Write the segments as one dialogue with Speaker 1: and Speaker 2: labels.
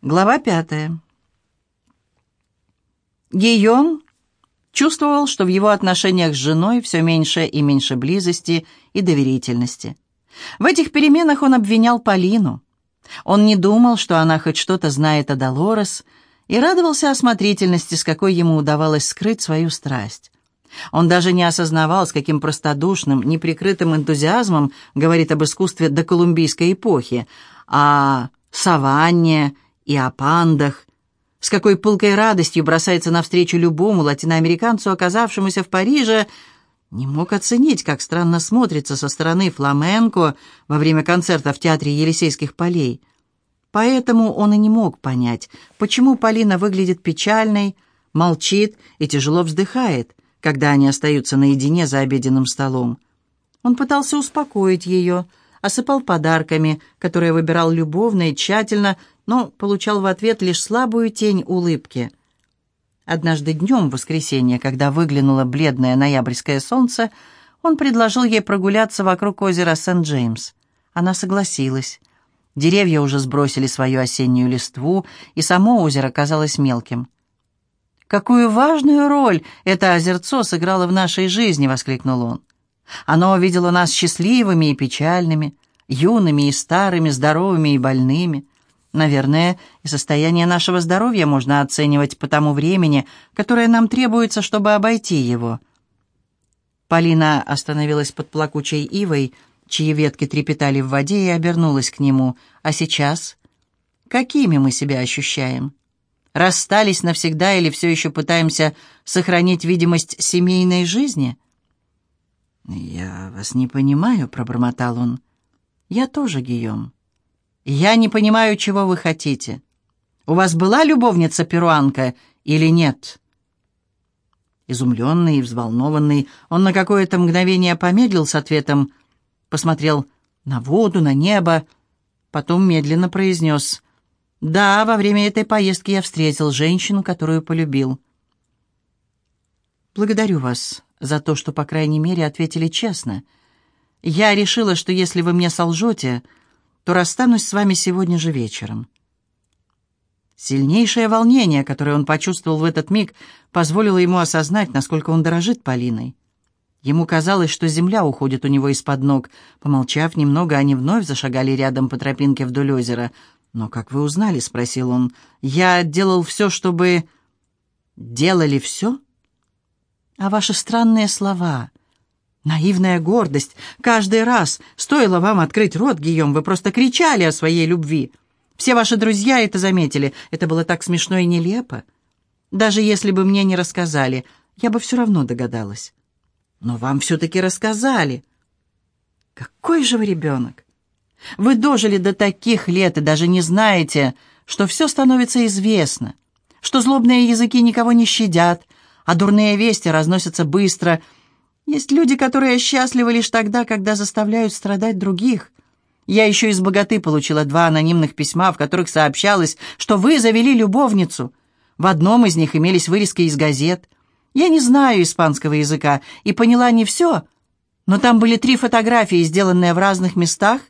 Speaker 1: Глава пятая. Гийом чувствовал, что в его отношениях с женой все меньше и меньше близости и доверительности. В этих переменах он обвинял Полину. Он не думал, что она хоть что-то знает о Долорес, и радовался осмотрительности, с какой ему удавалось скрыть свою страсть. Он даже не осознавал, с каким простодушным, неприкрытым энтузиазмом говорит об искусстве доколумбийской эпохи, о саванне и о пандах, с какой пылкой радостью бросается навстречу любому латиноамериканцу, оказавшемуся в Париже, не мог оценить, как странно смотрится со стороны фламенко во время концерта в Театре Елисейских полей. Поэтому он и не мог понять, почему Полина выглядит печальной, молчит и тяжело вздыхает, когда они остаются наедине за обеденным столом. Он пытался успокоить ее, осыпал подарками, которые выбирал любовно и тщательно, но получал в ответ лишь слабую тень улыбки. Однажды днем, в воскресенье, когда выглянуло бледное ноябрьское солнце, он предложил ей прогуляться вокруг озера Сент-Джеймс. Она согласилась. Деревья уже сбросили свою осеннюю листву, и само озеро казалось мелким. «Какую важную роль это озерцо сыграло в нашей жизни!» — воскликнул он. «Оно видело нас счастливыми и печальными, юными и старыми, здоровыми и больными. Наверное, и состояние нашего здоровья можно оценивать по тому времени, которое нам требуется, чтобы обойти его. Полина остановилась под плакучей ивой, чьи ветки трепетали в воде, и обернулась к нему. А сейчас? Какими мы себя ощущаем? Расстались навсегда или все еще пытаемся сохранить видимость семейной жизни? «Я вас не понимаю», — пробормотал он. «Я тоже, Гийом». «Я не понимаю, чего вы хотите. У вас была любовница-перуанка или нет?» Изумленный и взволнованный, он на какое-то мгновение помедлил с ответом, посмотрел на воду, на небо, потом медленно произнес «Да, во время этой поездки я встретил женщину, которую полюбил». «Благодарю вас за то, что, по крайней мере, ответили честно. Я решила, что если вы мне солжете, то расстанусь с вами сегодня же вечером». Сильнейшее волнение, которое он почувствовал в этот миг, позволило ему осознать, насколько он дорожит Полиной. Ему казалось, что земля уходит у него из-под ног. Помолчав немного, они вновь зашагали рядом по тропинке вдоль озера. «Но как вы узнали?» — спросил он. «Я делал все, чтобы...» «Делали все?» «А ваши странные слова...» Наивная гордость. Каждый раз, стоило вам открыть рот, Гийом, вы просто кричали о своей любви. Все ваши друзья это заметили. Это было так смешно и нелепо. Даже если бы мне не рассказали, я бы все равно догадалась. Но вам все-таки рассказали. Какой же вы ребенок? Вы дожили до таких лет и даже не знаете, что все становится известно, что злобные языки никого не щадят, а дурные вести разносятся быстро — есть люди, которые счастливы лишь тогда, когда заставляют страдать других. Я еще из богаты получила два анонимных письма, в которых сообщалось, что вы завели любовницу. В одном из них имелись вырезки из газет. Я не знаю испанского языка и поняла не все, но там были три фотографии, сделанные в разных местах,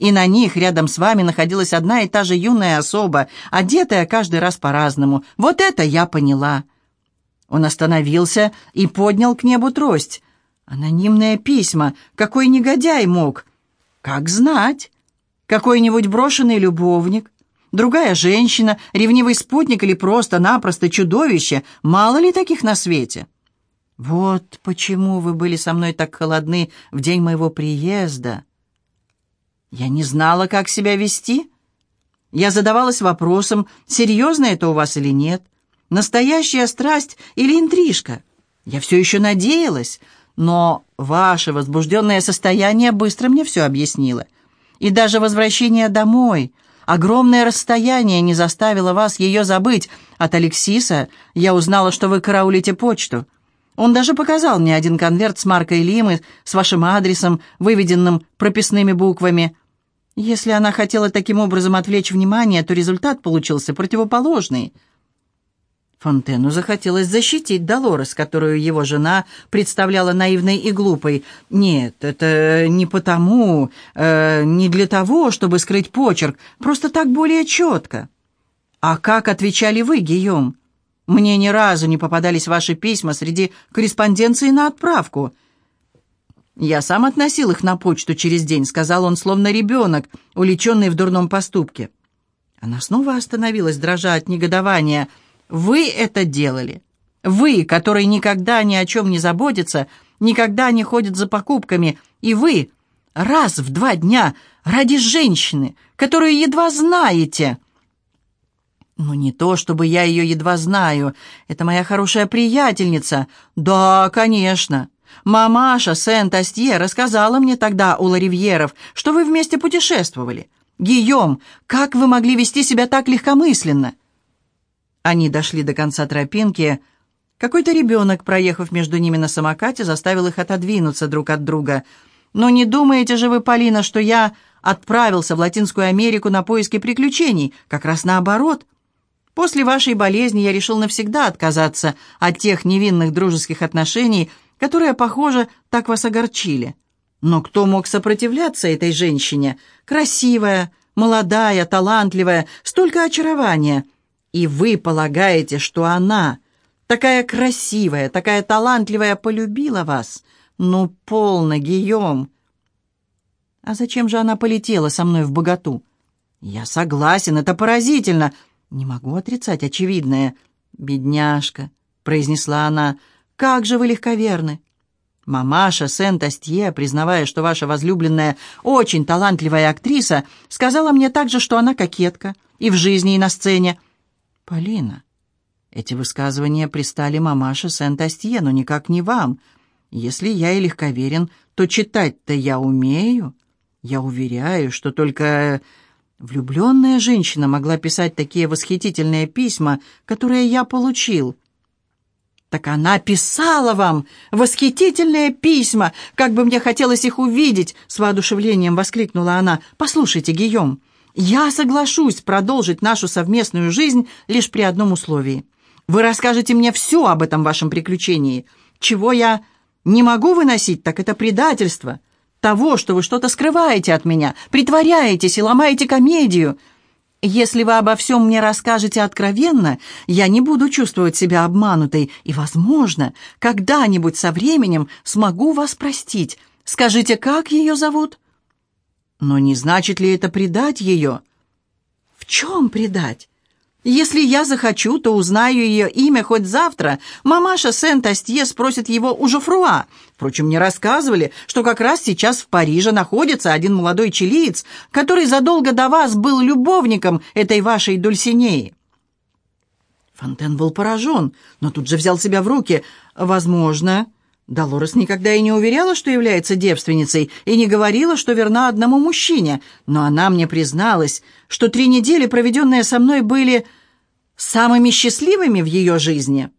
Speaker 1: и на них рядом с вами находилась одна и та же юная особа, одетая каждый раз по-разному. Вот это я поняла. Он остановился и поднял к небу трость. Анонимные письма. Какой негодяй мог? Как знать? Какой-нибудь брошенный любовник? Другая женщина, ревнивый спутник или просто-напросто чудовище? Мало ли таких на свете? Вот почему вы были со мной так холодны в день моего приезда. Я не знала, как себя вести. Я задавалась вопросом, серьезно это у вас или нет. Настоящая страсть или интрижка? Я все еще надеялась, но ваше возбужденное состояние быстро мне все объяснило. И даже возвращение домой, огромное расстояние не заставило вас ее забыть. От Алексиса я узнала, что вы караулите почту. Он даже показал мне один конверт с маркой Лимы, с вашим адресом, выведенным прописными буквами. Если она хотела таким образом отвлечь внимание, то результат получился противоположный — Фонтену захотелось защитить Долорес, которую его жена представляла наивной и глупой. Нет, это не потому, э, не для того, чтобы скрыть почерк, просто так более четко. «А как отвечали вы, Гийом? Мне ни разу не попадались ваши письма среди корреспонденции на отправку». «Я сам относил их на почту через день», — сказал он, словно ребенок, уличенный в дурном поступке. Она снова остановилась, дрожа от негодования. «Вы это делали. Вы, который никогда ни о чем не заботится, никогда не ходит за покупками. И вы, раз в два дня, ради женщины, которую едва знаете». «Ну, не то, чтобы я ее едва знаю. Это моя хорошая приятельница. Да, конечно. Мамаша Сент-Астье рассказала мне тогда у Ларивьеров, что вы вместе путешествовали. Гийом, как вы могли вести себя так легкомысленно?» Они дошли до конца тропинки. Какой-то ребенок, проехав между ними на самокате, заставил их отодвинуться друг от друга. «Но не думаете же вы, Полина, что я отправился в Латинскую Америку на поиски приключений? Как раз наоборот. После вашей болезни я решил навсегда отказаться от тех невинных дружеских отношений, которые, похоже, так вас огорчили. Но кто мог сопротивляться этой женщине? Красивая, молодая, талантливая, столько очарования. И вы полагаете, что она, такая красивая, такая талантливая, полюбила вас? Ну, полно, Гийом. А зачем же она полетела со мной в богату? Я согласен, это поразительно. Не могу отрицать очевидное. Бедняжка, произнесла она, — как же вы легковерны!» Мамаша Сент-Астье, признавая, что ваша возлюбленная очень талантливая актриса, сказала мне также, что она кокетка и в жизни, и на сцене. Полина, эти высказывания пристали мамаше Сент-Астье, но никак не вам. Если я и легковерен, то читать-то я умею. Я уверяю, что только влюбленная женщина могла писать такие восхитительные письма, которые я получил. «Так она писала вам восхитительные письма! Как бы мне хотелось их увидеть!» С воодушевлением воскликнула она. «Послушайте, Гийом, я соглашусь продолжить нашу совместную жизнь лишь при одном условии. Вы расскажете мне все об этом вашем приключении. Чего я не могу выносить, так это предательство. Того, что вы что-то скрываете от меня, притворяетесь и ломаете комедию». Если вы обо всем мне расскажете откровенно, я не буду чувствовать себя обманутой и, возможно, когда-нибудь со временем смогу вас простить. Скажите, как ее зовут?» «Но не значит ли это предать ее?» «В чем предать? Если я захочу, то узнаю ее имя хоть завтра. Мамаша Сент-Астье спросит его у Жофруа. Впрочем, мне рассказывали, что как раз сейчас в Париже находится один молодой чилиец, который задолго до вас был любовником этой вашей Дульсинеи. Фонтен был поражен, но тут же взял себя в руки. Возможно, Долорес никогда и не уверяла, что является девственницей, и не говорила, что верна одному мужчине, но она мне призналась, что три недели, проведенные со мной, были самыми счастливыми в ее жизни.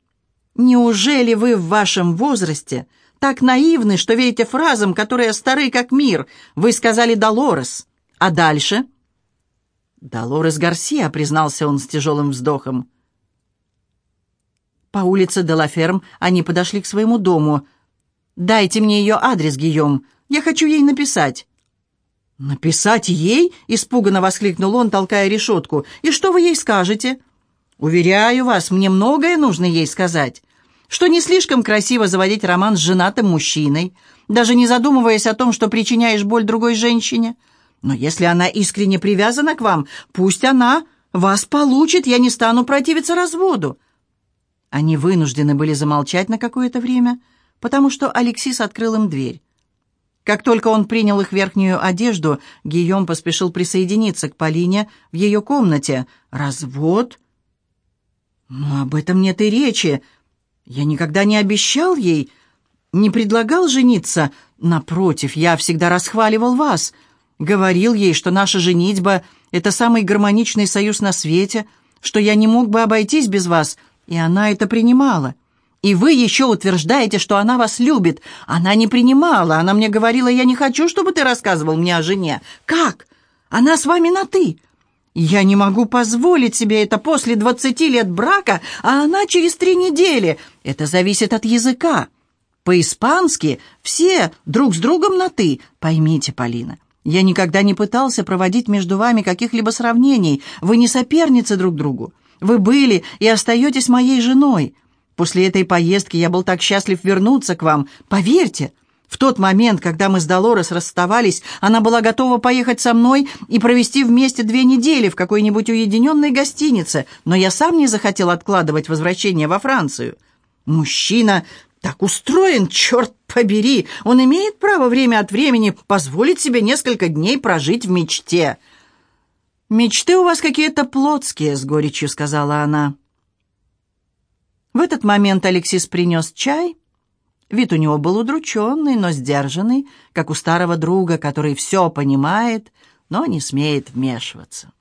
Speaker 1: Неужели вы в вашем возрасте так наивны, что верите фразам, которые стары как мир? Вы сказали «Долорес». А дальше? «Долорес Гарсия», — признался он с тяжелым вздохом. По улице Делаферм они подошли к своему дому. «Дайте мне ее адрес, Гийом. Я хочу ей написать». «Написать ей?» — испуганно воскликнул он, толкая решетку. «И что вы ей скажете?» «Уверяю вас, мне многое нужно ей сказать что не слишком красиво заводить роман с женатым мужчиной, даже не задумываясь о том, что причиняешь боль другой женщине. Но если она искренне привязана к вам, пусть она вас получит, я не стану противиться разводу». Они вынуждены были замолчать на какое-то время, потому что Алексис открыл им дверь. Как только он принял их верхнюю одежду, Гийом поспешил присоединиться к Полине в ее комнате. «Развод?» «Но об этом нет и речи. Я никогда не обещал ей, не предлагал жениться. Напротив, я всегда расхваливал вас. Говорил ей, что наша женитьба — это самый гармоничный союз на свете, что я не мог бы обойтись без вас, и она это принимала. И вы еще утверждаете, что она вас любит. Она не принимала, она мне говорила, я не хочу, чтобы ты рассказывал мне о жене. Как? Она с вами на «ты». Я не могу позволить себе это после двадцати лет брака, а она через три недели. Это зависит от языка. По-испански все друг с другом на «ты». Поймите, Полина, Я никогда не пытался проводить между вами каких-либо сравнений. Вы не соперницы друг другу. Вы были и остаетесь моей женой. После этой поездки я был так счастлив вернуться к вам. Поверьте, в тот момент, когда мы с Долорес расставались, она была готова поехать со мной и провести вместе две недели в какой-нибудь уединенной гостинице, но я сам не захотел откладывать возвращение во Францию. Мужчина так устроен, черт побери! Он имеет право время от времени позволить себе несколько дней прожить в мечте. «Мечты у вас какие-то плотские», — с горечью сказала она. В этот момент Алексис принес чай. Вид у него был удрученный, но сдержанный, как у старого друга, который все понимает, но не смеет вмешиваться.